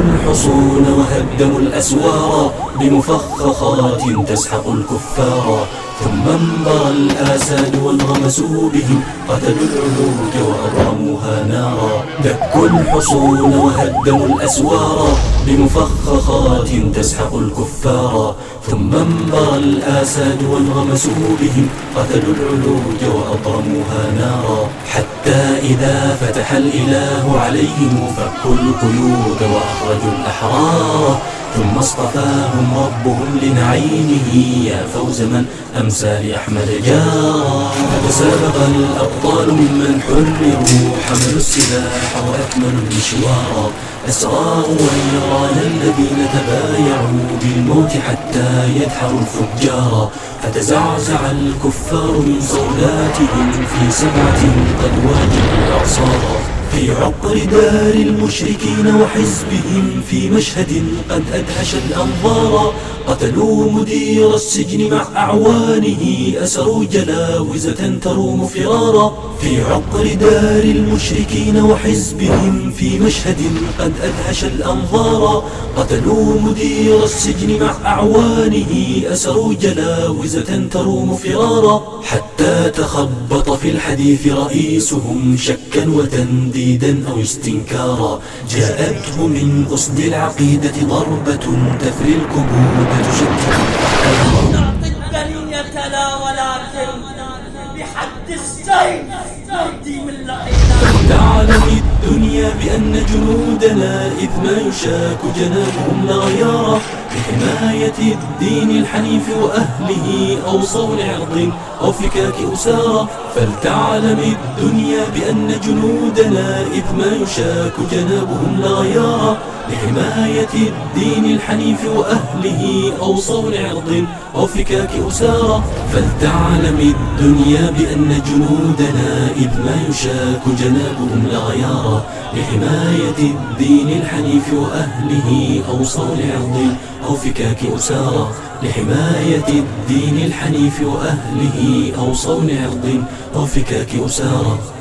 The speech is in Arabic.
الحصون وهدموا الأسوار بمفخخات تسحق الكفار. ثم انبر الآساد وانغمسوا بهم قتلوا العهود وأضرموها نارا. دكوا الحصون وهدموا الأسوار بمفخخات تسحق الكفار. ثم انبر الآساد وانغمسوا بهم قتلوا العلوج وأضرموها نارا. إذا فتح الإله عليهم فكوا القيود وأخرجوا الأحرار. ثم اصطفاهم ربهم لنعيمه. يا فوز من أمسى لأحمد جارا فتسابق الأبطال ممن حرروا حملوا السلاح وأكملوا المشوار. أسرار ويران الذين تبايعوا بالموت حتى يدحروا الفجار. فتزعزع الكفار من صولاتهم في سبعة قد واجهوا الأعصار. في عقر دار المشركين وحزبهم في مشهد قد أدهش الأنظار. قتلوا مدير السجن مع أعوانه أسروا جلاوزة تروم فرارا. في عقر دار المشركين وحزبهم في مشهد قد أدهش الأنظار. قتلوا مدير السجن مع أعوانه أسروا جلاوزة تروم فرارا. حتى تخبط في الحديث رئيسهم شكا وتنديدا أو استنكارا. جاءته من أصل العقيدة ضربة تفري الكبود الدنية لا ولكن بحد السيف. بأن جنودنا إذ ما يشاك جنابهم لغيارا بحماية الدين الحنيف وأهله أو صون عرض أو فكاك أسارة فلتعلم الدنيا بأن جنودنا إذ ما يشاك جنابهم لغيارا لحماية الدين الحنيف وأهله أو صون عرض أو فكاك أسارة فلتعلم الدنيا بأن جنودنا إذ ما يشاك جنابهم لغيارا لحماية الدين الحنيف وأهله أو صون عرض أو فكاك أسارة. لحماية الدين الحنيف وأهله أو صون عرض أو فكاك أسارة.